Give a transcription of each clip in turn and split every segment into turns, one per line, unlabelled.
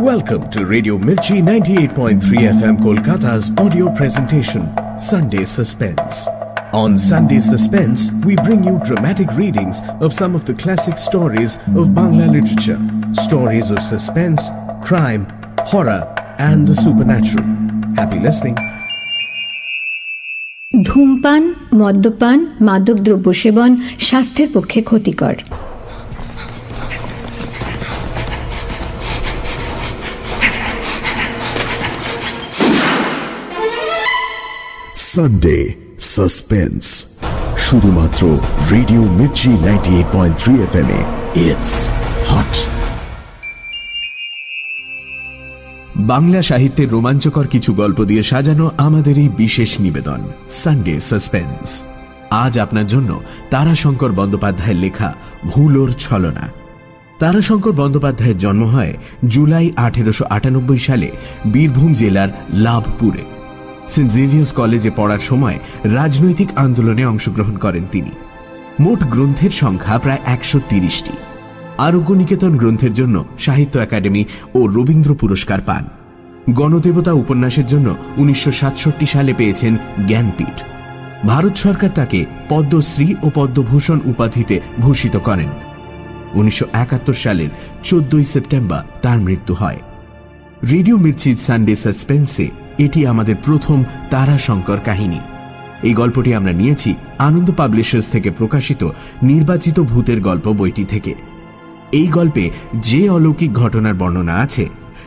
Welcome to Radio Mirchi 98.3 FM Kolkata's audio presentation, Sunday Suspense. On Sunday Suspense, we bring you dramatic readings of some of the classic stories of Bangla literature. Stories of suspense, crime, horror, and the supernatural. Happy listening.
ধূমপান মদ্যপান মাদকদ্রব্য সেবন স্বাস্থ্যের পক্ষে ক্ষতিকর
Sunday suspense শুধুমাত্র radio Mirchi ninety eight point three F M it's hot
Bangla সাহিত্যের রোমাঞ্চকর কিছু গল্প দিয়ে সাজানো আমাদের এই বিশেষ নিবেদন সানডে সাসপেন্স আজ আপনার জন্য তারাশঙ্কর বন্দ্যোপাধ্যায়ের লেখা ভুলোর ছলনা। তারাশঙ্কর বন্দ্যোপাধ্যায়ের জন্ম হয় জুলাই আঠেরোশো আটানব্বই সালে বীরভূম জেলার লাভপুরে। সেন্ট জেভিয়ার্স কলেজে পড়ার সময় রাজনৈতিক আন্দোলনে অংশগ্রহণ করেন তিনি। মোট গ্রন্থের সংখ্যা প্রায় একশো তিরিশটি। আরোগ্য নিকেতন গ্রন্থের জন্য সাহিত্য একাডেমি ও রবীন্দ্র পুরস্কার পান। গণদেবতা উপন্যাসের জন্য উনিশশো সাতষট্টি সালে পেয়েছেন জ্ঞানপীঠ। ভারত সরকার তাকে পদ্মশ্রী ও পদ্মভূষণ উপাধিতে ভূষিত করেন। উনিশশো একাত্তর সালের চোদ্দই সেপ্টেম্বর তার মৃত্যু হয়। রেডিও মির্চির সানডে সাসপেন্সে এটি আমাদের প্রথম তারাশঙ্কর কাহিনী। এই গল্পটি আমরা নিয়েছি আনন্দ পাবলিশার্স থেকে প্রকাশিত নির্বাচিত ভূতের গল্প বইটি থেকে। এই গল্পে যে অলৌকিক ঘটনার বর্ণনা আছে,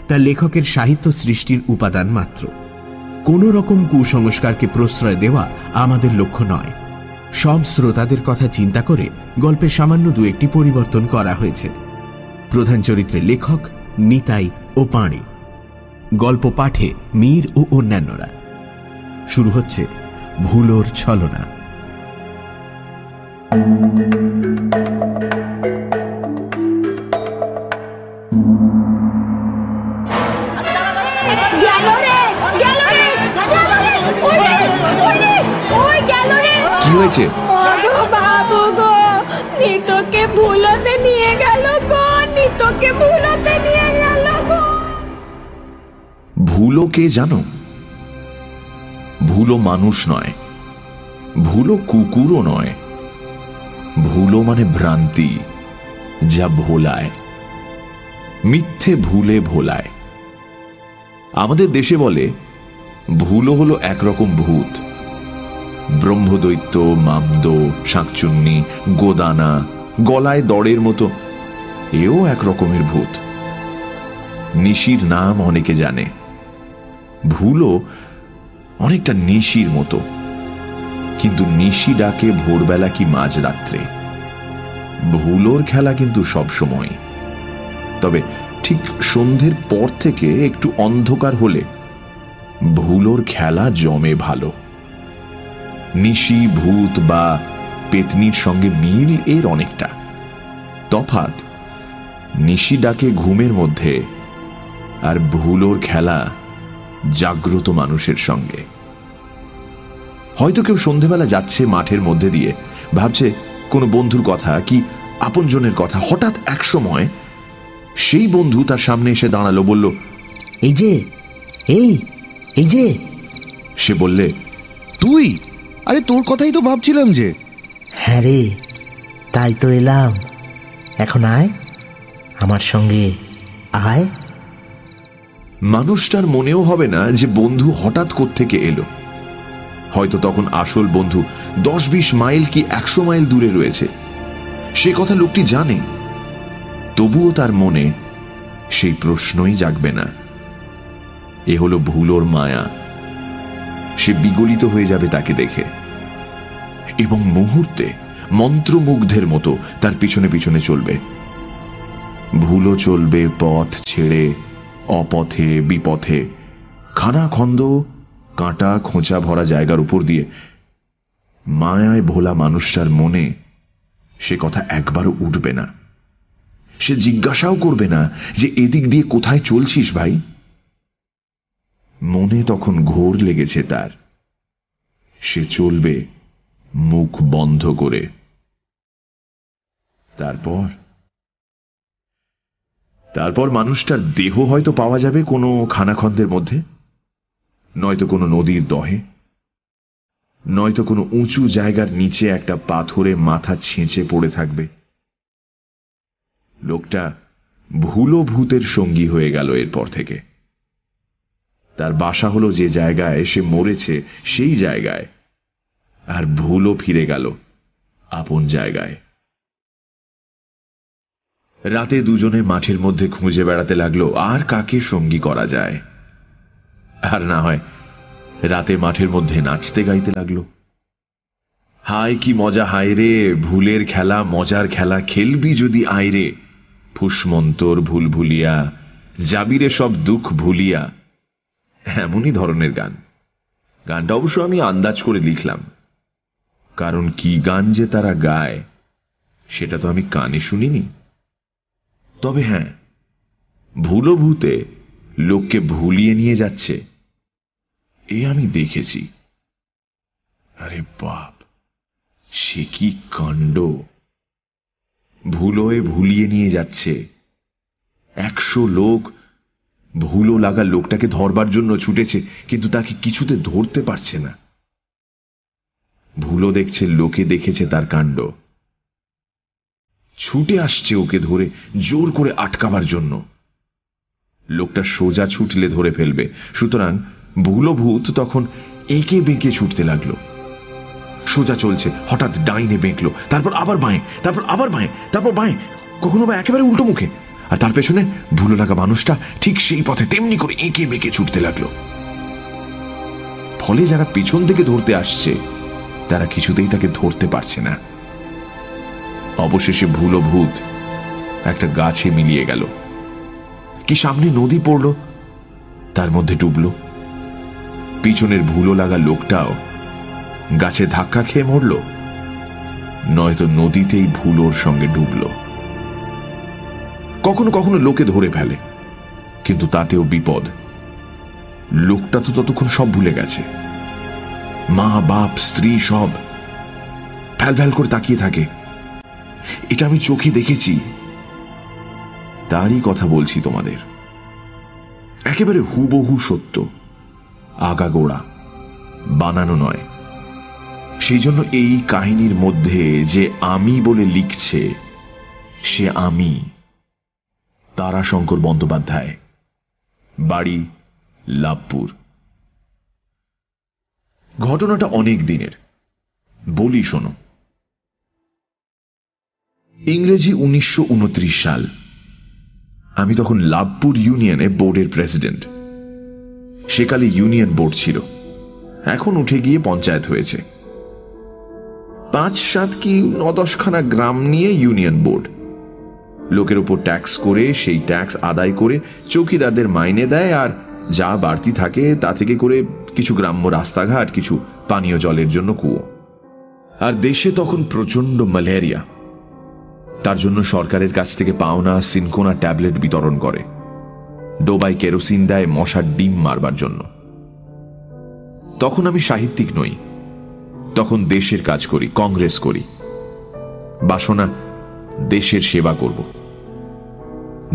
তা লেখকের সাহিত্য সৃষ্টির উপাদান মাত্র। কোন রকম কুসংস্কারকে প্রশ্রয় দেওয়া আমাদের লক্ষ্য নয়। সব শ্রোতাদের কথা চিন্তা করে গল্পে সামান্য দু একটি পরিবর্তন করা হয়েছে। প্রধান চরিত্রের লেখক নিতাই ও পাঁড়ে গল্প পাঠে মীর ও অন্যান্যরা। শুরু হচ্ছে ভুলোর ছলনা।
কি হয়েছে?
বাবু গো নিতকে ভুলাতে নিয়ে গেল গো নিতকে ভুলাতে
ভুলো কে জানো? ভুলো মানুষ নয় ভুলো কুকুরও নয়। ভুলো মানে ভ্রান্তি, যা ভোলায়। মিথ্যে ভুলে ভোলায়। আমাদের দেশে বলে ভুলো হলো একরকম ভূত। ব্রহ্মদৈত্য, মামদ, শাঁকচুন্নি, গোদানা, গলায় দড়ের মতো, এও এক রকমের ভূত। নিশির নাম অনেকে জানে। ভুলও অনেকটা নিশির মতো। কিন্তু নিশি ডাকে ভোরবেলা কি মাঝরাত্রে? ভুলোর খেলা কিন্তু সব সময় তবে ঠিক সন্ধ্যের পর থেকে একটু অন্ধকার হলে ভুলোর খেলা জমে ভালো। নিশি, ভূত বা পেতনির সঙ্গে মিল এর অনেকটা। তফাৎ, নিশি ডাকে ঘুমের মধ্যে আর ভুলোর খেলা জাগ্রত মানুষের সঙ্গে। হয়তো কেউ সন্ধেবেলা যাচ্ছে মাঠের মধ্যে দিয়ে, ভাবছে কোনো বন্ধুর কথা কি আপনজনের কথা। হঠাৎ এক সময় সেই বন্ধু তার সামনে এসে দাঁড়াল, বলল,
এই যে, এই এই যে।
সে বললে,
তুই? আরে তোর কথাই তো ভাবছিলাম যে।
হ্যাঁ রে, তাই তো এলাম। এখন আয়, আমার সঙ্গে আয়।
মানুষটার মনেও হবে না যে বন্ধু হঠাৎ থেকে এলো। হয়তো তখন আসল বন্ধু দশ বিশ মাইল কি একশো মাইল দূরে রয়েছে। সে কথা লোকটি জানে। তবুও তার মনে সেই প্রশ্নই জাগবে না। এ হলো ভুলোর মায়া। সে বিগলিত হয়ে যাবে তাকে দেখে। এবং মুহূর্তে মন্ত্রমুগ্ধের মতো তার পিছনে পিছনে চলবে। ভুলো চলবে, পথ ছেড়ে অপথে, বিপথে খানাখন্দ কাঁটা খোঁচা ভরা জায়গার উপর দিয়ে। মায়ায় ভোলা মানুষটার মনে সে কথা একবারও উঠবে না। সে জিজ্ঞাসাও করবে না যে, এদিক দিয়ে কোথায় চলছিস ভাই? মনে তখন ঘোর লেগেছে তার। সে চলবে মুখ বন্ধ করে। তারপর তারপর মানুষটার দেহ হয়তো পাওয়া যাবে কোনো খানাখন্দের মধ্যে? নয়তো কোনো নদীর দহে? নয়তো কোনো উঁচু জায়গার নিচে একটা পাথরে মাথা ছেঁচে পড়ে থাকবে? লোকটা ভুলো ভূতের সঙ্গী হয়ে গেল এরপর থেকে। তার বাসা হলো যে জায়গায় সে মরেছে, সেই জায়গায়। আর ভুলও ফিরে গেল আপন জায়গায়। রাতে দুজনে মাঠের মধ্যে খুঁজে বেড়াতে লাগল, আর কাকে সঙ্গী করা যায়। আর না হয়, রাতে মাঠের মধ্যে নাচতে গাইতে লাগল। হায় কি মজা, হায় রে, ভুলের খেলা, মজার খেলা, খেলবি যদি আয় রে। ফুসমন্তর ভুল ভুলিয়া যাবিরে সব দুঃখ ভুলিয়া। এমনই ধরনের গান। গানটা অবশ্য আমি আন্দাজ করে লিখলাম। কারণ কি গান যে তারা গায়, সেটা তো আমি কানে শুনিনি। তবে হ্যাঁ ভুলো ভূতে লোককে ভুলিয়ে নিয়ে যাচ্ছে। এ আমি দেখেছি। আরে বাপ, সে কি কাণ্ড। ভুলোয় ভুলিয়ে নিয়ে যাচ্ছে। একশো লোক ভুলো লাগা লোকটাকে ধরবার জন্য ছুটেছে, কিন্তু তাকে কিছুতে ধরতে পারছে না। ভুলো দেখছে, লোকে দেখেছে তার কাণ্ড। ছুটে আসছে ওকে ধরে, জোর করে আটকাবার জন্য। লোকটা সোজা ছুটলে ধরে ফেলবে। সুতরাং ভুলো ভূত তখন এঁকে বেঁকে ছুটতে লাগল। সোজা চলছে, হঠাৎ ডাইনে বেঁকলো, তারপর আবার বাঁয়ে, তারপর আবার বাঁয়ে, তারপর বাঁয়ে, কখনো বা একেবারে উল্টো মুখে। আর তার পেছনে ভুলো লাগা মানুষটা ঠিক সেই পথে তেমনি করে এঁকে বেঁকে ছুটতে লাগল। ফলে যারা পিছন থেকে ধরতে আসছে, তারা কিছুতেই তাকে ধরতে পারছে না। অবশেষে ভুলো ভূত একটা গাছে মিলিয়ে গেল। কি সামনে নদী পড়ল? তার মধ্যে ডুবল। পিছনের ভুলো লাগা লোকটাও গাছে ধাক্কা খেয়ে মরল। নয়তো নদীতেই ভুলোর সঙ্গে ডুবল। কখনো কখনো লোকে ধরে ফেলে, কিন্তু তাতেও বিপদ। লোকটা তো ততক্ষণ সব ভুলে গেছে। মা, বাপ, স্ত্রী সব ফ্যাল ফ্যাল করে তাকিয়ে থাকে। এটা আমি চোখে দেখেছি। তারই কথা বলছি তোমাদের। একেবারে হুবহু সত্য। আগাগোড়া বানানো নয়। সেই জন্য এই কাহিনীর মধ্যে যে আমি বলে লিখছে, সে আমি। তারাশঙ্কর বন্দ্যোপাধ্যায়। বাড়ি লাভপুর। ঘটনাটা অনেক দিনের। বলি শোনো। ইংরেজি উনিশশো উনত্রিশ সাল। আমি তখন লাভপুর ইউনিয়নে বোর্ডের প্রেসিডেন্ট। সেকালে ইউনিয়ন বোর্ড ছিল। এখন উঠে গিয়ে পঞ্চায়েত হয়েছে। পাঁচ সাত কি ন দশখানা গ্রাম নিয়ে ইউনিয়ন বোর্ড। লোকের উপর ট্যাক্স করে, সেই ট্যাক্স আদায় করে চৌকিদারদের মাইনে দেয় আর যা বাড়তি থাকে তা থেকে করে কিছু গ্রাম্য রাস্তাঘাট, কিছু পানীয় জলের জন্য কুয়ো। আর দেশে তখন প্রচণ্ড ম্যালেরিয়া। তার জন্য সরকারের কাছ থেকে পাওনা, সিনকোনা ট্যাবলেট বিতরণ করে। ডোবাই কেরোসিন দেয় মশার ডিম মারবার জন্য। তখন আমি সাহিত্যিক নই। তখন দেশের কাজ করি, কংগ্রেস করি। বাসনা, দেশের সেবা করব।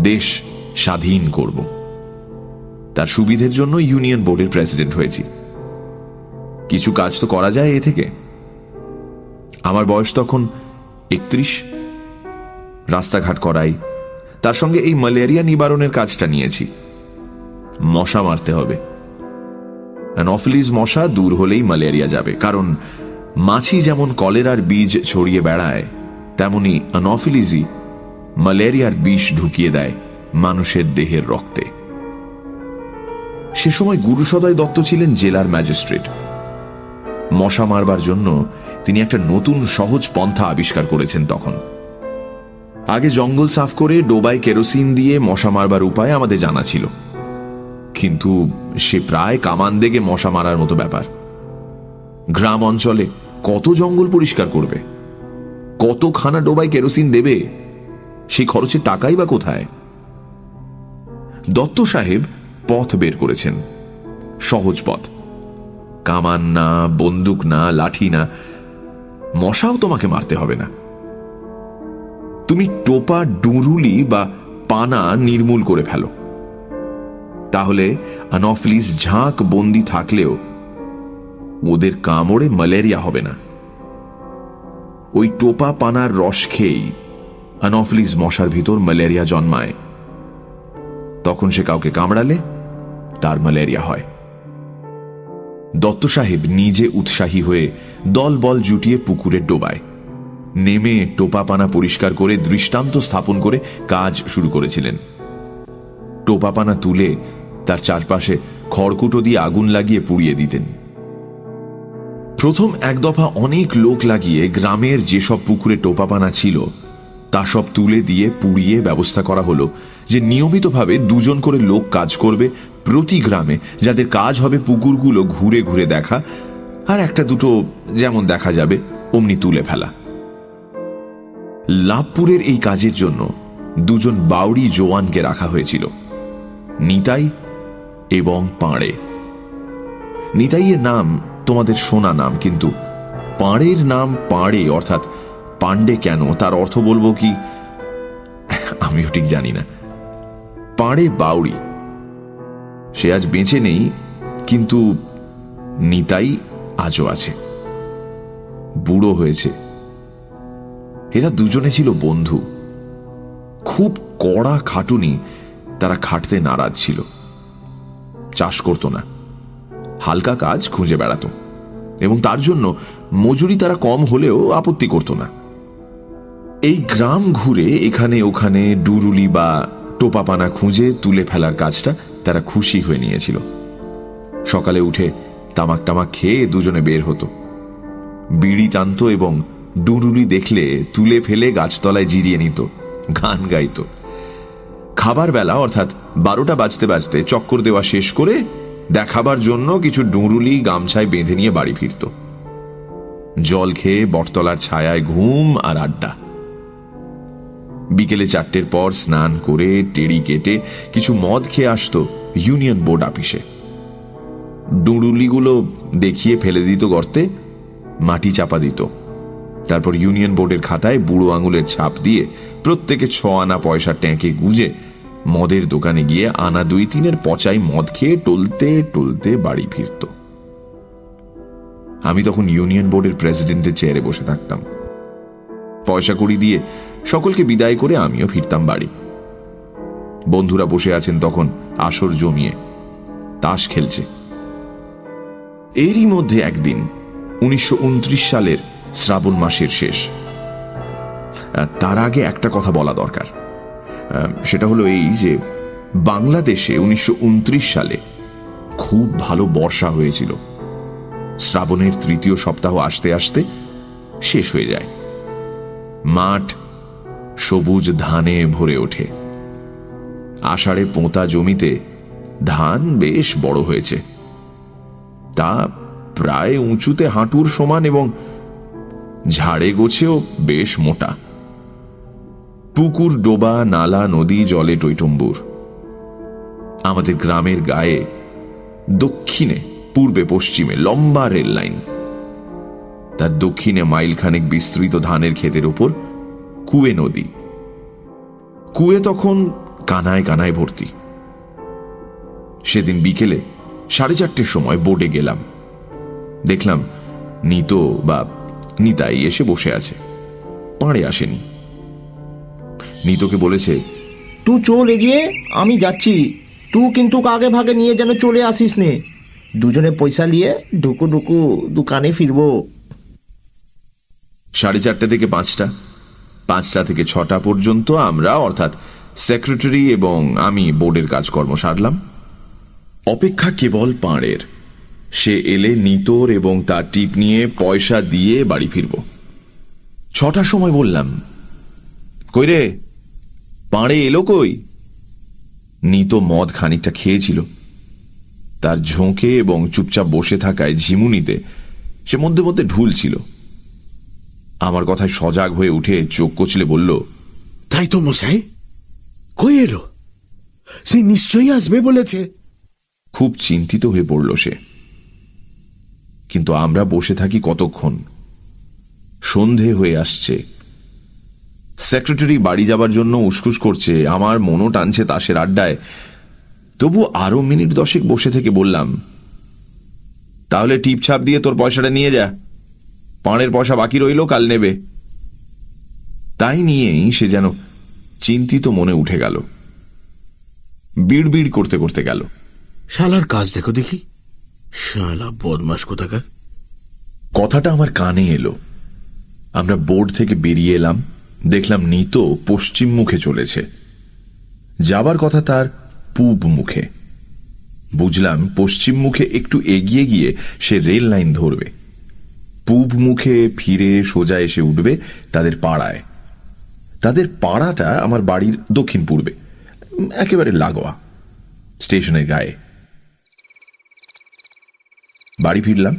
দেশ স্বাধীন করব। তার সুবিধের জন্য ইউনিয়ন বোর্ডের প্রেসিডেন্ট হয়েছি। কিছু কাজ তো করা যায় এ থেকে। আমার বয়স তখন একত্রিশ। রাস্তাঘাট করাই, তার সঙ্গে এই ম্যালেরিয়া নিবারণের কাজটা নিয়েছি। মশা মারতে হবে। অ্যানফিলিস মশা দূর হলেই ম্যালেরিয়া যাবে, কারণ মাছি যেমন কলেরার বীজ ছড়িয়ে বেড়ায়, তেমনি অনফিলিজি ম্যালেরিয়ার বিষ ঢুকিয়ে দেয় মানুষের দেহের রক্তে। সে সময় গুরুসদয় দত্ত ছিলেন জেলার ম্যাজিস্ট্রেট। মশা মারবার জন্য তিনি একটা নতুন সহজ পন্থা আবিষ্কার করেছেন তখন। আগে জঙ্গল সাফ করে ডোবায় কেরোসিন দিয়ে মশা মারবার উপায় আমাদের জানা ছিল। কিন্তু সে প্রায় কামান দেগে মশা মারার মতো ব্যাপার। গ্রাম অঞ্চলে কত জঙ্গল পরিষ্কার করবে? কতখানা ডোবায় কেরোসিন দেবে? সেই খরচের টাকাই বা কোথায়? দত্ত সাহেব পথ বের করেছেন। সহজ পথ। কামান না, বন্দুক না, লাঠি না, মশাও তোমাকে মারতে হবে না। তুমি টোপা ডুরুলি বা পানা নির্মূল করে ফেলো। তাহলে আনফলিস ঝাঁক বন্দি থাকলেও ওদের কামড়ে ম্যালেরিয়া হবে না। ওই টোপা পানার রস খেয়েই আনফলিস মশার ভিতর ম্যালেরিয়া জন্মায়। তখন সে কাউকে কামড়ালে তার ম্যালেরিয়া হয়। দত্ত সাহেব নিজে উৎসাহী হয়ে দল বল জুটিয়ে পুকুরে ডোবায়। নেমে টোপা পানা পরিষ্কার করে দৃষ্টান্ত স্থাপন করে কাজ শুরু করেছিলেন। টোপা পানা তুলে তার চারপাশে খড়কুটো দিয়ে আগুন লাগিয়ে পুড়িয়ে দিতেন। প্রথম এক দফা অনেক লোক লাগিয়ে গ্রামের যেসব পুকুরে টোপাপানা ছিল, তা সব তুলে দিয়ে পুড়িয়ে ব্যবস্থা করা হলো যে নিয়মিতভাবে দুজন করে লোক কাজ করবে প্রতি গ্রামে, যাদের কাজ হবে পুকুরগুলো ঘুরে ঘুরে দেখা, আর একটা দুটো যেমন দেখা যাবে, অমনি তুলে ফেলা। লাভপুরের এই কাজের জন্য দুজন বাউরি জোয়ানকে রাখা হয়েছিল, নিতাই এবং পাঁড়ে। নিতাইয়ের নাম তোমাদের শোনা নাম, কিন্তু পাঁড়ের নাম পাঁড়ে, অর্থাৎ পাণ্ডে কেন? তার অর্থ বলব কি? আমিও ঠিক জানি না। পাঁড়ে বাউরি সে আজ বেঁচে নেই, কিন্তু নিতাই আজও আছে। বুড়ো হয়েছে। এরা দুজনে ছিল বন্ধু। খুব কড়া খাটুনি তারা খাটতে নারাজ ছিল। চাষ করত না। হালকা কাজ খুঁজে বেড়াত। এবং তার জন্য মজুরি তারা কম হলেও আপত্তি করত না। এই গ্রাম ঘুরে এখানে ওখানে ডুরুলি বা টোপাপানা খুঁজে তুলে ফেলার কাজটা তারা খুশি হয়ে নিয়েছিল। সকালে উঠে তামাক টামাক খেয়ে দুজনে বের হতো। বিড়ি টানত এবং ডুরুলি দেখলে তুলে ফেলে গাছতলায় জিরিয়ে নিত, গান গাইত। খাবার বেলা অর্থাৎ বারোটা বাজতে বাজতে চক্কর দেওয়া শেষ করে দেখাবার জন্য কিছু ডুরুলি গামছায় বেঁধে নিয়ে বাড়ি ফিরত। জল খেয়ে বটতলার ছায়ায় ঘুম আর আড্ডা। বিকেলে চারটের পর স্নান করে টেড়ি কেটে কিছু মদ খেয়ে আসত ইউনিয়ন বোর্ড অফিসে। ডুঁড়ুলিগুলো দেখিয়ে ফেলে দিত গর্তে, মাটি চাপা দিত। তারপর ইউনিয়ন বোর্ডের খাতায় বুড়ো আঙুলের ছাপ দিয়ে প্রত্যেকে ছ আনা পয়সা ট্যাঁকে গুজে মদের দোকানে গিয়ে আনা দুই তিনের পচাই মদ খেয়ে টলতে টলতে বাড়ি ফিরত। আমি তখন ইউনিয়ন বোর্ডের প্রেসিডেন্টের চেয়ারে বসে থাকতাম। পয়সা কড়ি দিয়ে সকলকে বিদায় করে আমিও ফিরতাম বাড়ি। বন্ধুরা বসে আছেন তখন আসর জমিয়ে। তাস খেলছে। এরই মধ্যে একদিন, উনিশশো উনত্রিশ সালের শ্রাবণ মাসের শেষ। তার আগে একটা কথা বলা দরকার। সেটা হলো এই যে, বাংলাদেশে উনিশশো সালে খুব ভালো বর্ষা হয়েছিল। শ্রাবণের তৃতীয় সপ্তাহ আসতে আসতে শেষ হয়ে যায়। মাঠ সবুজ ধানে ভরে ওঠে। আষাঢ়ে পোঁতা জমিতে ধান বেশ বড় হয়েছে। তা প্রায় উঁচুতে হাঁটুর সমান এবং ঝাড়ে গোছেও বেশ মোটা। পুকুর, ডোবা, নালা, নদী, জলে টৈটম্বুর। আমাদের গ্রামের গায়ে দক্ষিণে, পূর্বে পশ্চিমে লম্বা রেল লাইন। তার দক্ষিণে মাইলখানেক বিস্তৃত ধানের ক্ষেতের উপর কুয়ে নদী। কুয়ে তখন কানায় কানায় ভর্তি। সেদিন বিকেলে সাড়ে চারটের সময় বোর্ডে গেলাম। দেখলাম নিত বা নিতাই এসে বসে আছে। পাড়ে আসেনি। নিতকে বলেছে
তু চল এগিয়ে আমি যাচ্ছি। তু কিন্তু আগে ভাগে নিয়ে যেন চলে আসিস নে। দুজনে পয়সা নিয়ে ঢুকু ঢুকু দোকানে ফিরবো।
সাড়ে চারটে থেকে পাঁচটা। পাঁচটা থেকে ছটা পর্যন্ত আমরা অর্থাৎ সেক্রেটারি এবং আমি বোর্ডের কাজকর্ম সারলাম। অপেক্ষা কেবল পাঁড়ের। সে এলে নিতর এবং তার টিপ নিয়ে পয়সা দিয়ে বাড়ি ফিরব। ছটার সময় বললাম কই রে পাঁড়ে এলো কই? নিত মদ খানিকটা খেয়েছিল। তার ঝোঁকে এবং চুপচাপ বসে থাকায় ঝিমুনিতে সে মধ্যে মধ্যে ঢুল ছিল আমার কথায় সজাগ হয়ে উঠে চোখ কচলে বলল
তাই তো মশাই কই এলো? সে নিশ্চয়ই আসবে বলেছে।
খুব চিন্তিত হয়ে পড়ল সে। কিন্তু আমরা বসে থাকি কতক্ষণ? সন্ধে হয়ে আসছে। সেক্রেটারি বাড়ি যাবার জন্য উসকুস করছে, আমার মনও টানছে তাসের আড্ডায়। তবু আরও মিনিট দশেক বসে থেকে বললাম, তাহলে টিপ ছাপ দিয়ে তোর পয়সাটা নিয়ে যা। পাঁড়ের পয়সা বাকি রইল, কাল নেবে। তাই নিয়েই সে যেন চিন্তিত মনে উঠে গেল। বিড় বিড় করতে করতে গেল।
শালার কাজ দেখো দেখি। শালা বদমাস কোথাকার।
কথাটা আমার কানে এলো। আমরা বোর্ড থেকে বেরিয়ে এলাম, দেখলাম নিত পশ্চিম মুখে চলেছে। যাবার কথা তার পূব মুখে। বুঝলাম পশ্চিম মুখে একটু এগিয়ে গিয়ে সে রেল লাইন ধরবে। পূব মুখে ফিরে সোজা এসে উঠবে তাদের পাড়ায়। তাদের পাড়াটা আমার বাড়ির দক্ষিণ পূর্বে একেবারে লাগোয়া, স্টেশনের গায়ে। বাড়ি ফিরলাম।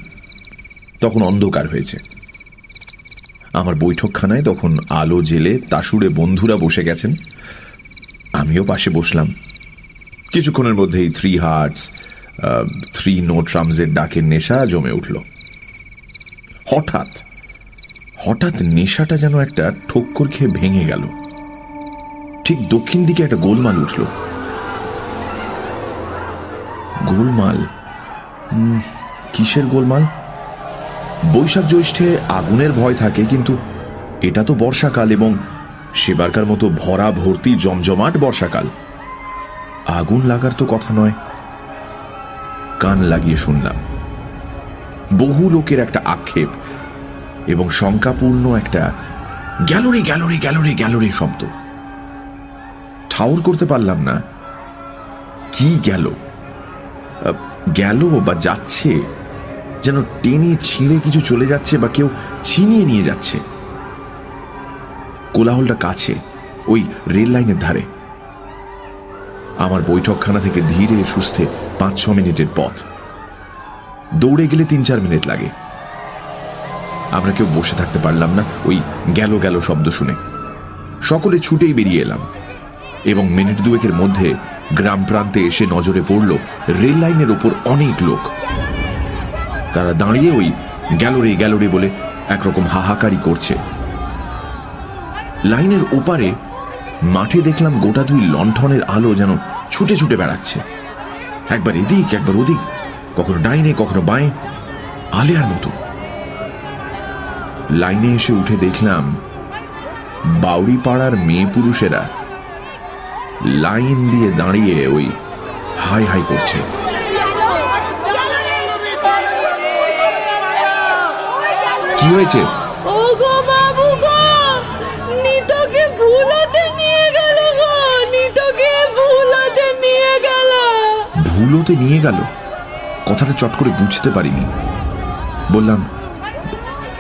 তখন অন্ধকার হয়েছে। আমার বৈঠকখানায় তখন আলো জেলে তাসুরে বন্ধুরা বসে গেছেন। আমিও পাশে বসলাম। কিছুক্ষণের মধ্যেই থ্রি হার্টস থ্রি নো ট্রামসের ডাকের নেশা জমে উঠল। হঠাৎ হঠাৎ নেশাটা যেন একটা ঠক্কর খেয়ে ভেঙে গেল। ঠিক দক্ষিণ দিকে একটা গোলমাল উঠল। গোলমাল? কিসের গোলমাল? বৈশাখ জ্যৈষ্ঠে আগুনের ভয় থাকে, কিন্তু এটা তো বর্ষাকাল এবং সেবারকার মতো ভরা, ভর্তি, জমজমাট বর্ষাকাল। আগুন লাগার তো কথা নয়। কান লাগিয়ে শুনলাম। বহু লোকের একটা আক্ষেপ এবং শঙ্কাপূর্ণ একটা গ্যালোরি গ্যালোরি গ্যালোরি গ্যালোরি শব্দ। ঠাউর করতে পারলাম না। কি গেল? গেল বা যাচ্ছে? যেন টেনে ছিঁড়ে কিছু চলে যাচ্ছে বা কেউ ছিনিয়ে নিয়ে যাচ্ছে। কোলাহলটা কাছে, ওই রেল লাইনের ধারে। আমার বৈঠকখানা থেকে ধীরে সুস্থে পাঁচ ছ মিনিটের পথ। দৌড়ে গেলে তিন চার মিনিট লাগে। আমরা কেউ বসে থাকতে পারলাম না ওই গেল গেল শব্দ শুনে। সকলে ছুটেই বেরিয়ে এলাম এবং মিনিট দুয়েকের মধ্যে গ্রাম প্রান্তে এসে নজরে পড়ল রেল লাইনের ওপর অনেক লোক। তারা দাঁড়িয়ে ওই গ্যালোরে গ্যালোরে বলে একরকম হাহাকারি করছে। লাইনের ওপারে মাঠে দেখলাম গোটা দুই লণ্ঠনের আলো যেন ছুটে ছুটে বেড়াচ্ছে। একবার এদিক, একবার ওদিক, কখনো ডাইনে, কখনো বাঁয়ে, আলেয়ার মতো। লাইনে এসে উঠে দেখলাম বাউরি পাড়ার মেয়ে পুরুষেরা লাইন দিয়ে দাঁড়িয়ে ওই হাই হাই করছে। কি হয়েছে?
ও বাবু গো নিতকে ভুলাতে নিয়ে গেল গো নিতকে ভুলাতে নিয়ে গেল।
ভুলোতে নিয়ে গেল? কথাটা চট করে বুঝতে পারিনি। বললাম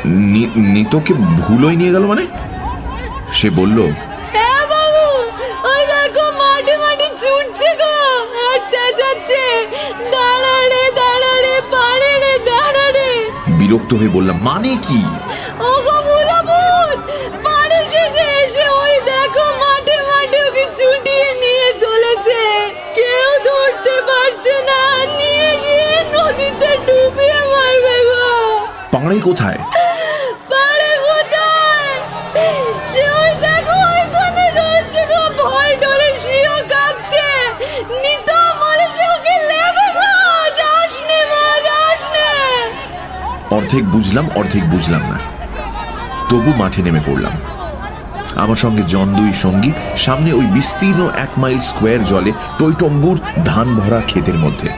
"নি- নিতকে ভুলোই নিয়ে গেল মানে? সে বলল
হ্যাঁ গো আর চেঁচাচ্ছে দাঁড়া রে দাঁড়া রে দাঁড়া রে
বিরক্ত হয়ে বললাম মানে কি?
এসে ওই দেখো মাঠে মাঠে ওকে ছুটিয়ে নিয়ে চলেছে। কেউ ধরতে পারছে না নিয়ে গিয়ে নদীতে ডুবিয়ে মারবে গো।
পাড়ে কোথায়? অর্ধেক বুঝলাম অর্ধেক বুঝলাম না। তবু মাঠে নেমে পড়লাম। আমার সঙ্গে জন দুই সঙ্গী সামনে ওই বিস্তীর্ণ এক মাইল স্কোয়ার জলে টৈটম্বুর ধান ভরা ক্ষেতের মধ্যে।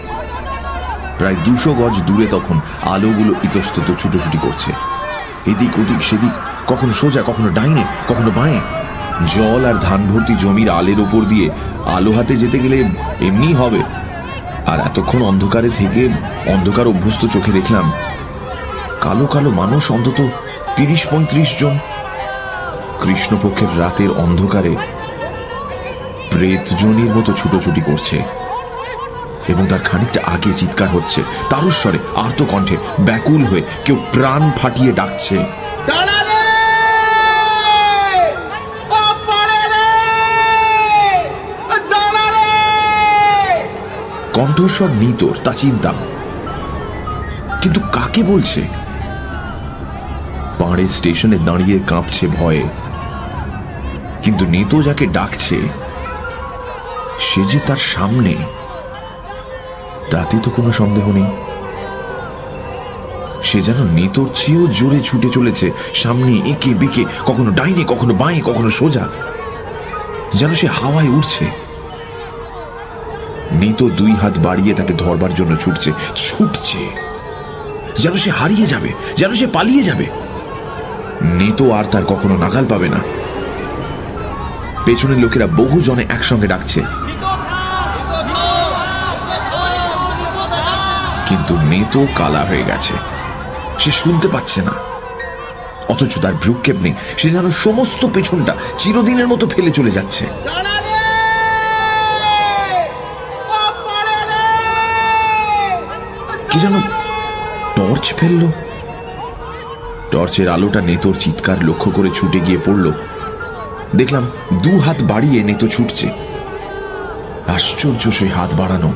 প্রায় দুশো গজ দূরে তখন আলোগুলো ইতস্তত ছুটোছুটি করছে। এদিক ওদিক সেদিক, কখনো সোজা, কখনো ডাইনে, কখনো বাঁয়ে। জল আর ধান ভর্তি জমির আলের ওপর দিয়ে আলো হাতে যেতে গেলে এমনি হবে। আর এতক্ষণ অন্ধকারে থেকে অন্ধকার অভ্যস্ত চোখে দেখলাম কালো কালো মানুষ অন্তত তিরিশ পঁয়ত্রিশ জন। কৃষ্ণপক্ষের রাতের অন্ধকারে প্রেতজনির মতো ছুটোছুটি করছে এবং তার খানিকটা আগে চিৎকার হচ্ছে। তারস্বরে আর্ত কণ্ঠে ব্যাকুল হয়ে কেউ প্রাণ ফাটিয়ে ডাকছে। কণ্ঠস্বর নিতর তা চিন্তাম। কিন্তু কাকে বলছে? পাড়ে স্টেশনে দাঁড়িয়ে কাঁপছে ভয়ে। কিন্তু নেতো যাকে ডাকছে, সে যে তার সামনে, তাতে তো কোনো সন্দেহ নেই। সে যেন নেতর চেয়েও জোরে ছুটে চলেছে, সামনে এঁকে বেঁকে, কখনো ডাইনে, কখনো বাঁয়ে, কখনো সোজা। যেন সে হাওয়ায় উঠছে নেতো দুই হাত বাড়িয়ে তাকে ধরবার জন্য ছুটছে ছুটছে। যেন সে হারিয়ে যাবে, যেন সে পালিয়ে যাবে। নেতো আর তার কখনো নাগাল পাবে না। পেছনের লোকেরা বহু জনে একসঙ্গে ডাকছে। কিন্তু নেতো কালা হয়ে গেছে। সে শুনতে পাচ্ছে না। অথচ তার ভ্রুক্ষেপ নেই। সে যেন সমস্ত পেছনটা চিরদিনের মতো ফেলে চলে যাচ্ছে। কি যেন টর্চ ফেলল। টর্চের আলোটা নেতোর চিৎকার লক্ষ্য করে ছুটে গিয়ে পড়ল। দেখলাম দু হাত বাড়িয়ে নেতো ছুটছে। আশ্চর্য সে হাত বাড়ানো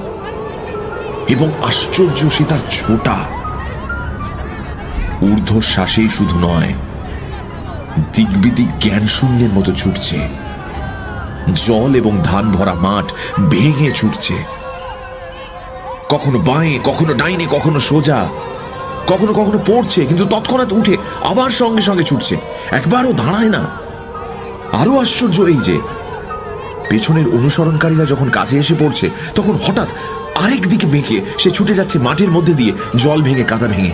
এবং আশ্চর্য সে তার ছোটা। ঊর্ধ্বশ্বাসেই শুধু নয় দিকবিদিক জ্ঞান শূন্যের মতো ছুটছে। জল এবং ধান ভরা মাঠ ভেঙে ছুটছে। কখনো বাঁয়ে, কখনো ডাইনে, কখনো সোজা। কখনো কখনো পড়ছে, কিন্তু তৎক্ষণাৎ উঠে আবার সঙ্গে সঙ্গে ছুটছে। একবারও দাঁড়ায় না। আরও আশ্চর্য এই যে, পেছনের অনুসরণকারীরা যখন কাছে এসে পড়ছে, তখন হঠাৎ আরেক দিকে বেঁকে সে ছুটে যাচ্ছে মাঠের মধ্যে দিয়ে, জল ভেঙে, কাদা ভেঙে।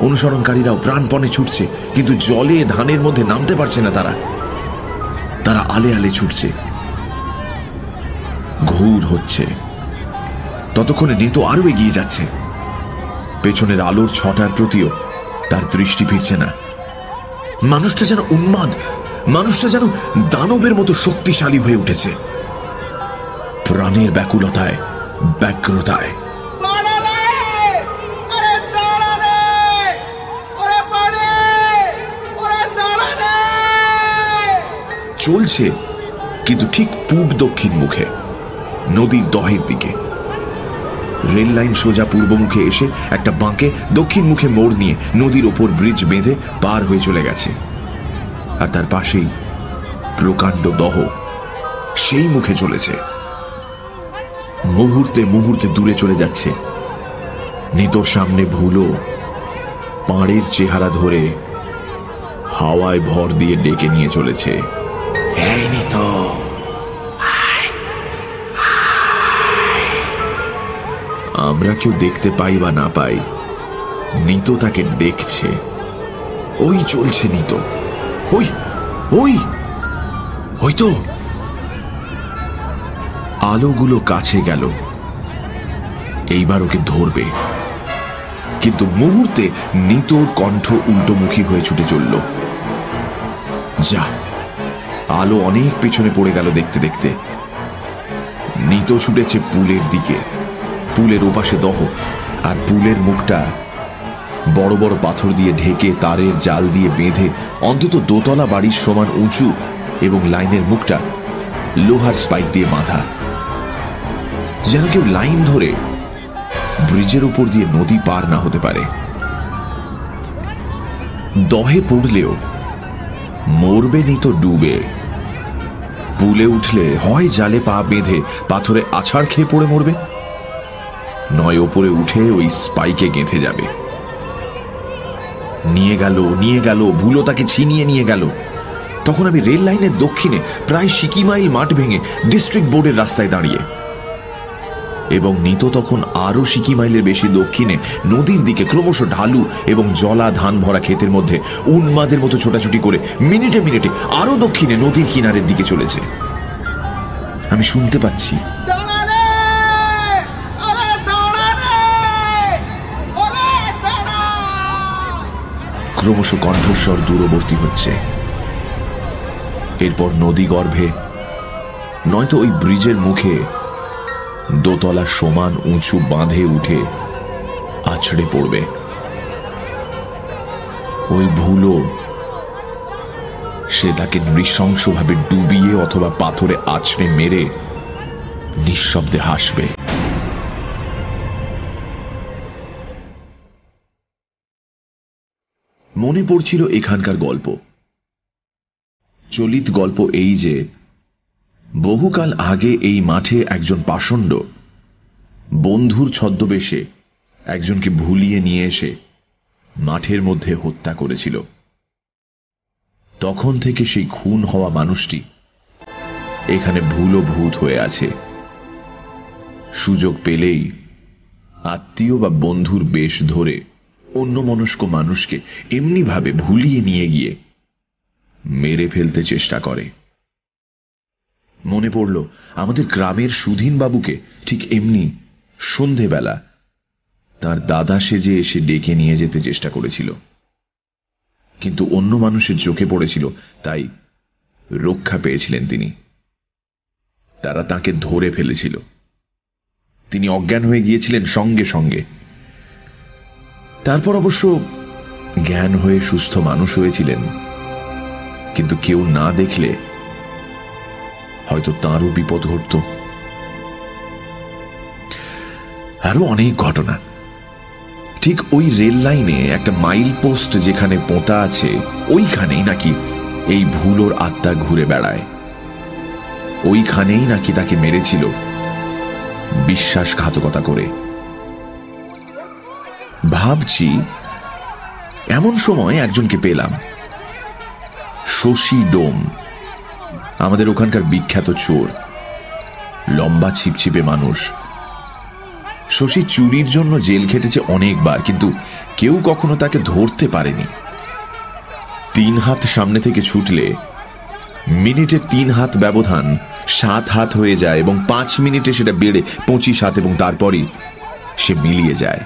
অনুসরণকারীরাও প্রাণপণে ছুটছে, কিন্তু জলে, ধানের মধ্যে নামতে পারছে না তারা। তারা আলে আলে ছুটছে। ঘুর হচ্ছে। ততক্ষণে নেতো আরও এগিয়ে যাচ্ছে। পেছনের আলোর ছটার প্রতিও তার দৃষ্টি ফিরছে না। মানুষটা যেন উন্মাদ, মানুষটা যেন দানবের মতো শক্তিশালী হয়ে উঠেছে। প্রাণের ব্যাকুলতায়, ব্যগ্রতায়। চলছে, কিন্তু ঠিক পূব দক্ষিণ মুখে, নদীর দহের দিকে। রেল লাইন সোজা পূর্বমুখে এসে একটা বাঁকে দক্ষিণ মুখে মোড় নিয়ে নদীর ওপর ব্রিজ বেঁধে পার হয়ে চলে গেছে। আর তার পাশেই প্রকাণ্ড দহ সেই মুখে চলেছে। মুহূর্তে মুহূর্তে দূরে চলে যাচ্ছে। নিতর সামনে ভুলো, পাড়ের চেহারা ধরে হাওয়ায় ভর দিয়ে ডেকে নিয়ে চলেছে। এই নিত আমরা কেউ দেখতে পাই বা না পাই। নিত তাকে দেখছে। ওই চলছে নিত। ওই ওই ওই তো আলোগুলো কাছে গেল। এইবার ওকে ধরবে। কিন্তু মুহূর্তে নিতর কণ্ঠ উল্টোমুখী হয়ে ছুটে চলল। যা, আলো অনেক পেছনে পড়ে গেল দেখতে দেখতে। নিত ছুটেছে পুলের দিকে। পুলের ওপাশে দহ, আর পুলের মুখটা বড় বড় পাথর দিয়ে ঢেকে তারের জাল দিয়ে বেঁধে অন্তত দোতলা বাড়ির সমান উঁচু এবং লাইনের মুখটা লোহার স্পাইক দিয়ে বাঁধা। যেন কেউ লাইন ধরে ব্রিজের উপর দিয়ে নদী পার না হতে পারে। দহে পড়লেও মরবে নি তো ডুবে। পুলে উঠলে হয় জালে পা বেঁধে পাথরে আছাড় খেয়ে পড়ে মরবে। নয়, ওপরে উঠে ওই স্পাইকে গেঁথে যাবে। নিয়ে গেল নিয়ে গেল ভুলো তাকে ছিনিয়ে নিয়ে গেল। তখন আমি রেল লাইনের দক্ষিণে, প্রায় সিকি মাইল মাঠ ভেঙে ডিস্ট্রিক্ট বোর্ডের রাস্তায় দাঁড়িয়ে। এবং নিত তখন আরও সিকি মাইলের বেশি দক্ষিণে নদীর দিকে ক্রমশ ঢালু এবং জলা ধান ভরা ক্ষেতের মধ্যে উন্মাদের মতো ছোটাছুটি করে মিনিটে মিনিটে আরও দক্ষিণে নদীর কিনারের দিকে চলেছে। আমি শুনতে পাচ্ছি ক্রমশ কণ্ঠস্বর দূরবর্তী হচ্ছে। এরপর নদী গর্ভে, নয়তো ওই ব্রিজের মুখে দোতলা সমান উঁচু বাঁধে উঠে আছড়ে পড়বে। ওই ভুলো সে তাকে নৃশংসভাবে ডুবিয়ে অথবা পাথরে আছড়ে মেরে নিঃশব্দে হাসবে। মনে পড়ছিল এখানকার গল্প। চলিত গল্প এই যে, বহুকাল আগে এই মাঠে একজন পাষণ্ড, বন্ধুর ছদ্মবেশে একজনকে ভুলিয়ে নিয়ে এসে মাঠের মধ্যে হত্যা করেছিল। তখন থেকে সেই খুন হওয়া মানুষটি এখানে ভুলো ভূত হয়ে আছে। সুযোগ পেলেই আত্মীয় বা বন্ধুর বেশ ধরে অন্য মনস্ক মানুষকে এমনিভাবে ভুলিয়ে নিয়ে গিয়ে মেরে ফেলতে চেষ্টা করে। মনে পড়ল, আমাদের গ্রামের সুধীন বাবুকে ঠিক এমনি সন্ধেবেলা তার দাদা সেজে এসে ডেকে নিয়ে যেতে চেষ্টা করেছিল। কিন্তু অন্য মানুষের চোখে পড়েছিল, তাই রক্ষা পেয়েছিলেন তিনি। তারা তাকে ধরে ফেলেছিল। তিনি অজ্ঞান হয়ে গিয়েছিলেন সঙ্গে সঙ্গে। তারপর অবশ্য জ্ঞান হয়ে সুস্থ মানুষ হয়েছিলেন। কিন্তু কেউ না দেখলে হয়তো তাঁরও বিপদ ঘটত। আরও অনেক ঘটনা। ঠিক ওই রেল লাইনে একটা মাইল পোস্ট যেখানে পোঁতা আছে, ওইখানেই নাকি এই ভুলোর আত্মা ঘুরে বেড়ায়। ওইখানেই নাকি তাকে মেরেছিল। বিশ্বাসঘাতকতা করে। ভাবছি, এমন সময় একজনকে পেলাম। শশী ডোম, আমাদের ওখানকার বিখ্যাত চোর। লম্বা ছিপছিপে মানুষ। শশী চুরির জন্য জেল খেটেছে অনেকবার, কিন্তু কেউ কখনো তাকে ধরতে পারেনি। তিন হাত সামনে থেকে ছুটলে মিনিটে তিন হাত ব্যবধান সাত হাত হয়ে যায় এবং পাঁচ মিনিটে সেটা বেড়ে পঁচিশ হাত এবং তারপরই সে মিলিয়ে যায়।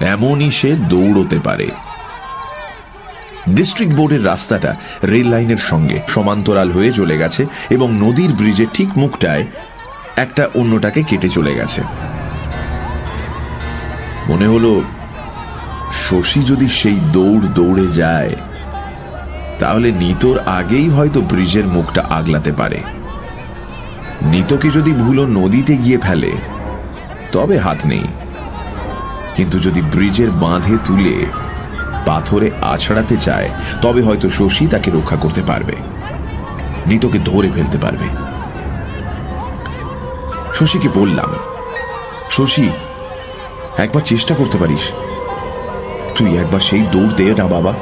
এমনই সে দৌড়তে পারে। ডিস্ট্রিক্ট বোর্ডের রাস্তাটা রেল লাইনের সঙ্গে সমান্তরাল হয়ে চলে গেছে এবং নদীর ব্রিজের ঠিক মুখটায় একটা অন্যটাকে কেটে চলে গেছে। মনে হলো শশী যদি সেই দৌড় দৌড়ে যায়, তাহলে নিতোর আগেই হয়তো ব্রিজের মুখটা আগলাতে পারে। নিতকে যদি ভুলো নদীতে গিয়ে ফেলে, তবে হাত নেই। কিন্তু যদি ব্রিজের বাঁধে তুলে পাথরে আছড়াতে চায় তবে হয়তো শশী তাকে রক্ষা করতে পারবে। নিতকে ধরে ফেলতে পারবে। শশীকে বললাম শশী একবার চেষ্টা করতে পারিস। তুই একবার সেই দৌড় দে না বাবা।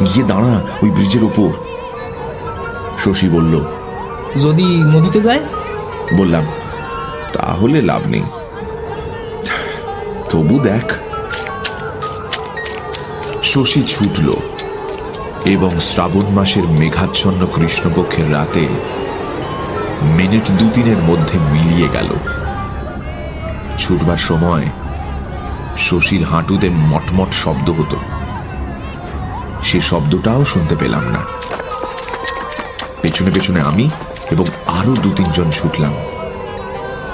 গিয়ে দাঁড়া ওই ব্রিজের ওপর শশী বলল
যদি নদীতে যায়?
বললাম তাহলে লাভ নেই। তবু দেখ। শশী ছুটল এবং শ্রাবণ মাসের মেঘাচ্ছন্ন কৃষ্ণপক্ষের রাতে মিনিট দু তিনের মধ্যে মিলিয়ে গেল। ছুটবার সময় শশীর হাঁটুতে মটমট শব্দ হতো। সে শব্দটাও শুনতে পেলাম না। পেছনে পেছনে আমি এবং আরও দু তিনজন ছুটলাম।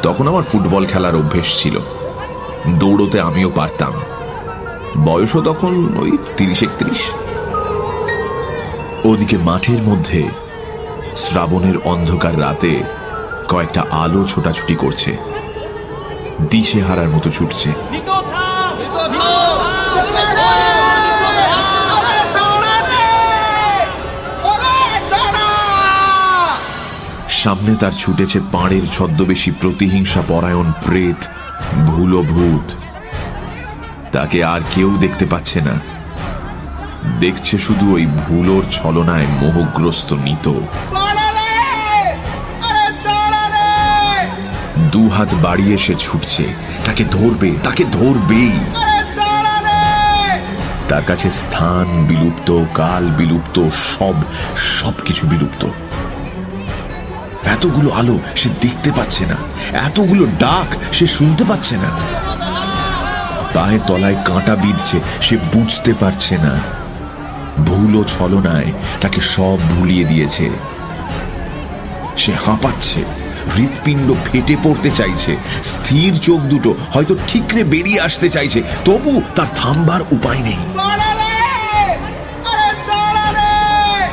তখন আমার ফুটবল খেলার অভ্যেস ছিল। দৌড়তে আমিও পারতাম। বয়সও তখন ওই তিরিশ একত্রিশ। ওদিকে মাঠের মধ্যে শ্রাবণের অন্ধকার রাতে কয়েকটা আলো ছোটাছুটি করছে। দিশে হারার মতো ছুটছে। সামনে তার ছুটেছে পাড়ের ছদ্মবেশী প্রতিহিংসা পরায়ণ প্রেত ভুলো ভূত তাকে আর কেউ দেখতে পাচ্ছে না। দেখছে শুধু ওই ভুলোর ছলনায় মোহগ্রস্ত নিত। দু হাত বাড়িয়ে সে ছুটছে। তাকে ধরবে, তাকে ধরবেই। তার কাছে স্থান বিলুপ্ত, কাল বিলুপ্ত, সব সব কিছু বিলুপ্ত। এতগুলো আলো সে দেখতে পাচ্ছে না। এতগুলো ডাক সে শুনতে পাচ্ছে না। পায়ের তলায় কাঁটা বিঁধছে, সে বুঝতে পারছে না। ভুল ও ছলনায় তাকে সব ভুলিয়ে দিয়েছে। সে হাঁপাচ্ছে, হৃৎপিণ্ড ফেটে পড়তে চাইছে, স্থির চোখ দুটো হয়তো ঠিকরে বেরিয়ে আসতে চাইছে, তবু তার থামবার উপায় নেই।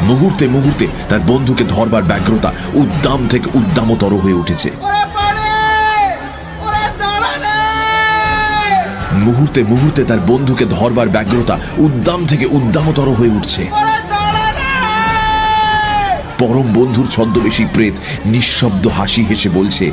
মুহূর্তে মুহূর্তে তার বন্ধুকে ধরবার ব্যগ্রতা উদ্দাম থেকে উদ্দামতর হয়ে উঠেছে। মুহূর্তে মুহূর্তে তার বন্ধুকে ধরবার ব্যগ্রতা উদ্দাম থেকে উদ্দামতর হয়ে উঠছে। পরম বন্ধুর ছদ্মবেশী প্রেত নিঃশব্দ হাসি হেসে বলছে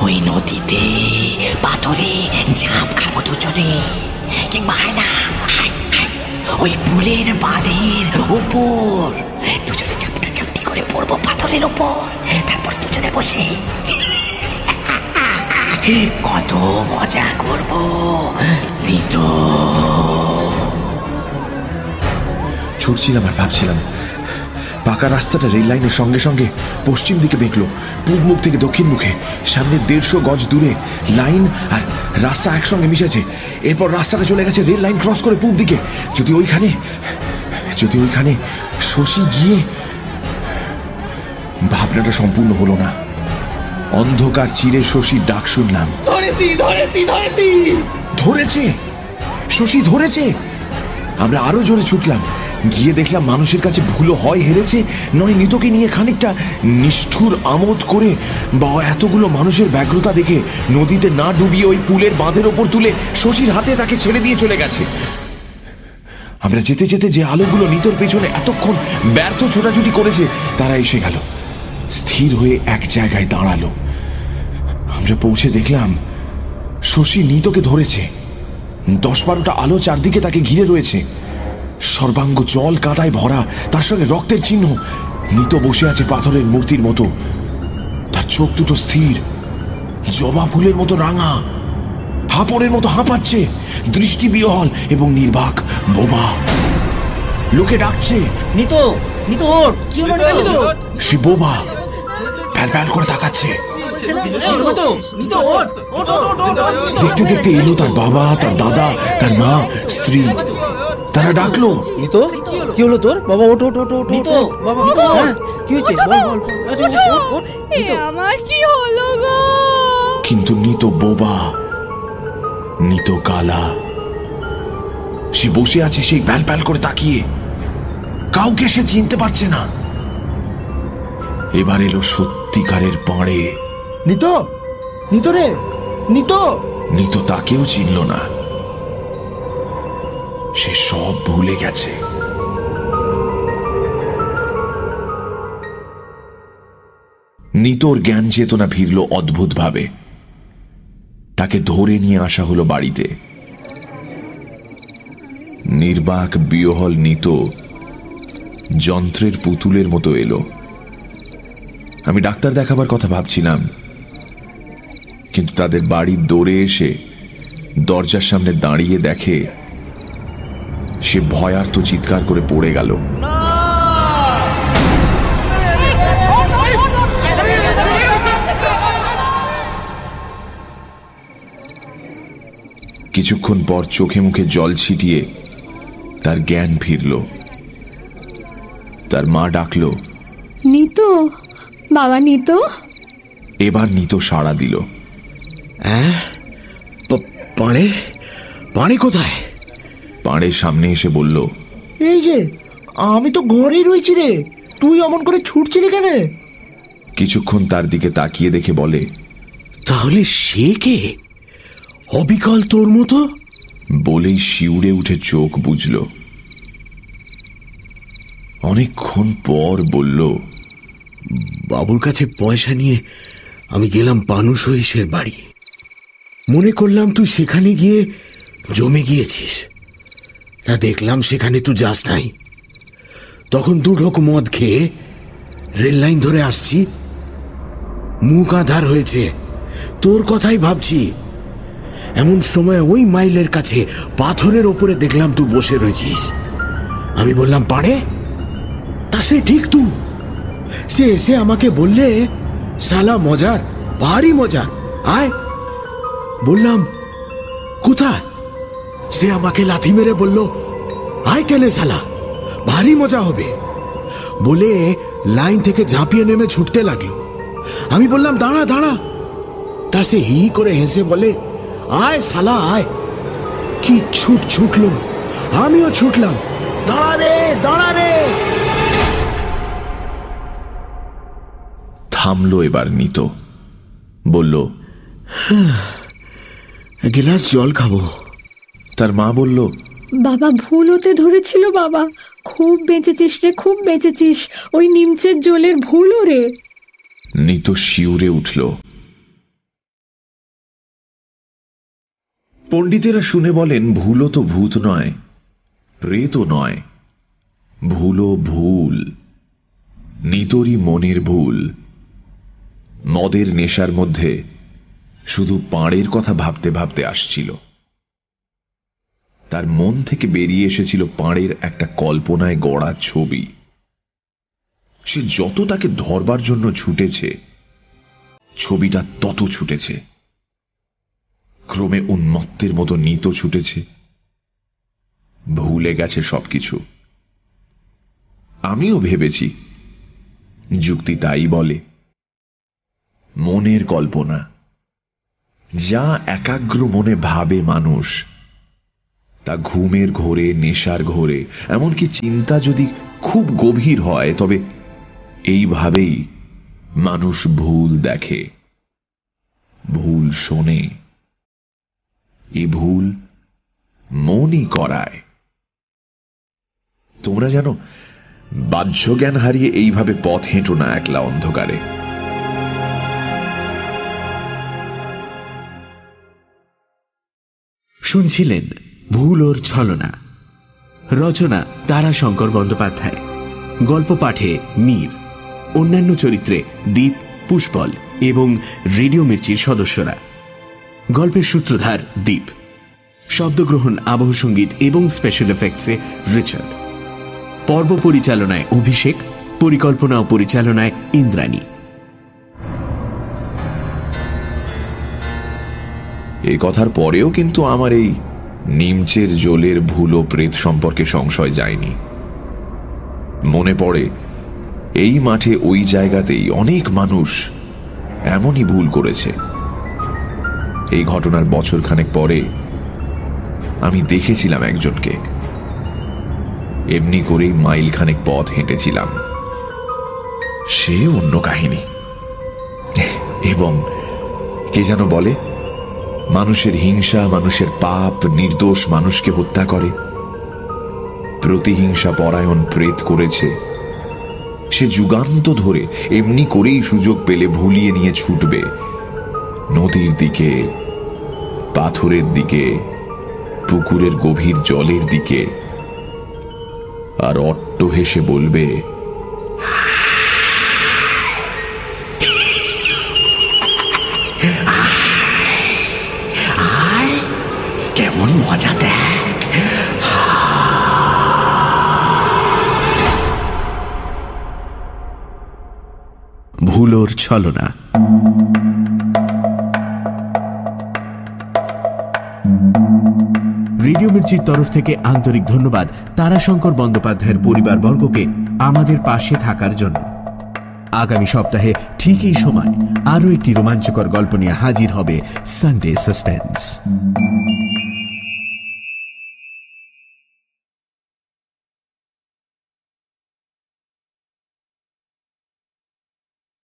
ওই নদীতে পাথরে ঝাঁপ খাব দুজনে। কিংবা আয় না ওই পুলের বাঁধের উপর। দুজনে চাপটা চাপটি করে পড়ব পাথরের উপর। তারপর দুজনে বসে। কত মজা করব। নিত
ছুটছিলাম আর ভাবছিলাম পাকা রাস্তাটা রেল লাইনের সঙ্গে সঙ্গে পশ্চিম দিকে বেঁকলো পূব মুখ থেকে দক্ষিণ মুখে সামনে দেড়শো গজ দূরে লাইন আর রাস্তা একসঙ্গে মিশেছে। এরপর রাস্তাটা চলে গেছে রেল লাইন ক্রস করে পূব দিকে। যদি ওইখানে যদি ওইখানে শশী গিয়ে ভাবনাটা সম্পূর্ণ হলো না। অন্ধকার চিরে শশীর ডাক শুনলাম
ধরেছি ধরেছি ধরেছি!
ধরেছে! শশী ধরেছে! আমরা আরও জোরে ছুটলাম। গিয়ে দেখলাম মানুষের কাছে ভুলো হয় হেরেছে, নয় নিতকে নিয়ে খানিকটা নিষ্ঠুর আমোদ করে বা এতগুলো মানুষের ব্যগ্রতা দেখে নদীতে না ডুবিয়ে ওই পুলের বাঁধের ওপর তুলে শশীর হাতে তাকে ছেড়ে দিয়ে চলে গেছে। আমরা যেতে যেতে যে আলোগুলো নিতর পেছনে এতক্ষণ ব্যর্থ ছোটাছুটি করেছে, তারা এসে গেল। স্থির হয়ে এক জায়গায় দাঁড়াল। আমরা পৌঁছে দেখলাম শশী নিতকে ধরেছে। দশ বারোটা আলো চারদিকে তাকে ঘিরে রয়েছে। সর্বাঙ্গ জল কাদায় ভরা তার সঙ্গে রক্তের চিহ্ন। নিত বসে আছে পাথরের মূর্তির মতো। তার চোখ দুটো স্থির। জবা ফুলের মতো রাঙা। হাঁপড়ের মতো হাঁপাচ্ছে। দৃষ্টি বিহল এবং নির্বাক বোবা লোকে ডাকছে
নিত নিত কি হলো
সে বোবা প্যাল প্যাল করে তাকাচ্ছে। দেখতে দেখতে এলো তার বাবা তার দাদা তার মা স্ত্রী। তারা ডাকলো।
নিত? কি হলো তোর? বাবা ওঠ ওঠ ওঠ ওঠ
নিতো,
বাবা হ্যাঁ কি হয়েছে? বল বল। বল। আরে, ওঠ, ওঠ,
এ আমার কি হলো গো?
কিন্তু নিত বোবা নিত কালা সে বসে আছে সেই প্যাল প্যাল করে তাকিয়ে। কাউকে সে চিনতে পারছে না। এবার এলো সত্যিকারের পাড়ে।
নিত? নিত রে? নিত?
নিত তাকেও চিনল না। সে সব ভুলে গেছে। নিতর জ্ঞান চেতনা ফিরল অদ্ভুতভাবে। তাকে ধরে নিয়ে আসা হলো বাড়িতে। নির্বাক বিহল নিত যন্ত্রের পুতুলের মতো এলো। আমি ডাক্তার দেখাবার কথা ভাবছিলাম। কিন্তু তাদের বাড়ির দৌড়ে এসে দরজার সামনে দাঁড়িয়ে দেখে সে ভয়ার্ত চিৎকার করে পড়ে গেল। কিছুক্ষণ পর চোখে মুখে জল ছিটিয়ে তার জ্ঞান ফিরল। তার মা ডাকল
নিত বাবা নিত?
এবার নিত সাড়া দিল।
হ্যাঁ? পাড়ে পাড়ে কোথায়?
পাড়ের সামনে এসে বলল
এই যে আমি তো ঘরেই রয়েছি রে। তুই অমন করে ছুটছিলি কেন?
কিছুক্ষণ তার দিকে তাকিয়ে দেখে বলে
তাহলে সে কে? অবিকল তোর মতো?
বলেই শিউরে উঠে চোখ বুঝল অনেকক্ষণ পর বলল
বাবুর কাছে পয়সা নিয়ে আমি গেলাম পানু সহিসের বাড়ি। মনে করলাম তুই সেখানে গিয়ে জমে গিয়েছিস। তা দেখলাম সেখানে তুই যাস নাই। তখন দু ঢোক মদ খেয়ে রেল লাইন ধরে আসছি। মুখ আধার হয়েছে। তোর কথাই ভাবছি। এমন সময় ওই মাইলের কাছে পাথরের ওপরে দেখলাম তুই বসে রয়েছিস। আমি বললাম পারে তা সে ঠিক তু সে এসে আমাকে বললে সালা মজার, ভারী মজার। আয়। বললাম, কোথায়? সে আমাকে লাথি মেরে বলল আয় কেনে সালা ভারী মজা হবে। বলে লাইন থেকে ঝাঁপিয়ে নেমে ছুটতে লাগল। আমি বললাম দাঁড়া দাঁড়া। তা সে হি করে হেসে বলে আয় সালা আয়। কি ছুট ছুটলো আমিও ছুটলাম। দাঁড়া রে দাঁড়া রে।
থামলো এবার নিত। বলল
গিলাস জল খাব।
তার মা বলল
বাবা ভুল হতে ধরেছিল বাবা। খুব বেঁচেছিস রে খুব বেঁচেছিস। ওই নিমচের জলের ভুলও রে
নিত শিউরে উঠল। পণ্ডিতেরা শুনে বলেন ভুলও তো ভূত নয় প্রেতও নয়। ভুলও ভুল নিতরই মনের ভুল। মদের নেশার মধ্যে শুধু পাড়ের কথা ভাবতে ভাবতে আসছিল। তার মন থেকে বেরিয়ে এসেছিল পাড়ের একটা কল্পনায় গড়া ছবি। সে যত তাকে ধরবার জন্য ছুটেছে, ছবিটা তত ছুটেছে। ক্রমে উন্মত্তের মতো নিত ছুটেছে। ভুলে গেছে সবকিছু। আমিও ভেবেছি, যুক্তি তাই বলে, মনের কল্পনা। যা একাগ্র মনে ভাবে মানুষ তা ঘুমের ঘোরে, নেশার ঘোরে, এমনকি চিন্তা যদি খুব গভীর হয়, তবে এইভাবেই মানুষ ভুল দেখে, ভুল শোনে। এ ভুল মনই করায়। তোমরা জানো বাহ্য জ্ঞান হারিয়ে এইভাবে পথ হেঁটো না একলা অন্ধকারে।
শুনছিলেন ভুল ওর ছলনা। রচনা তারাশঙ্কর বন্দ্যোপাধ্যায়। গল্প পাঠে মীর। অন্যান্য চরিত্রে দীপ, পুষ্পল এবং রেডিও মির্চির সদস্যরা। গল্পের সূত্রধার দীপ। শব্দগ্রহণ, আবহ সংগীত এবং স্পেশাল এফেক্টসে রিচার্ড। পর্ব পরিচালনায় অভিষেক, পরিকল্পনা ও পরিচালনায় ইন্দ্রাণী।
এই কথার পরেও কিন্তু আমার এই নিমচের জলের ভুলো প্রেত সম্পর্কে সংশয় যায়নি। মনে পড়ে, এই মাঠে ওই জায়গাতেই অনেক মানুষ এমনই ভুল করেছে। এই ঘটনার বছরখানেক পরে আমি দেখেছিলাম একজনকে। এমনি করেই মাইল খানেক পথ হেঁটেছিলাম। সে অন্য কাহিনী। এবং কে যেন বলে মানুষের হিংসা, মানুষের পাপ, নির্দোষ মানুষকে হত্যা করে। প্রতিহিংসা পরায়ণ প্রেত করেছে। সে যুগান্ত ধরে এমনি করেই সুযোগ পেলে ভুলিয়ে নিয়ে ছুটবে। নদীর দিকে, পাথরের দিকে, পুকুরের গভীর জলের দিকে। আর অট্ট হেসে বলবে
মজা দেখ
ভুলোর ছলনা। রেডিও মির্চির তরফ থেকে আন্তরিক ধন্যবাদ তারাশঙ্কর বন্দ্যোপাধ্যায়ের পরিবারবর্গকে আমাদের পাশে থাকার জন্য। আগামী সপ্তাহে ঠিক এই সময়, আরও একটি রোমাঞ্চকর গল্প নিয়ে হাজির হবে সানডে সাসপেন্স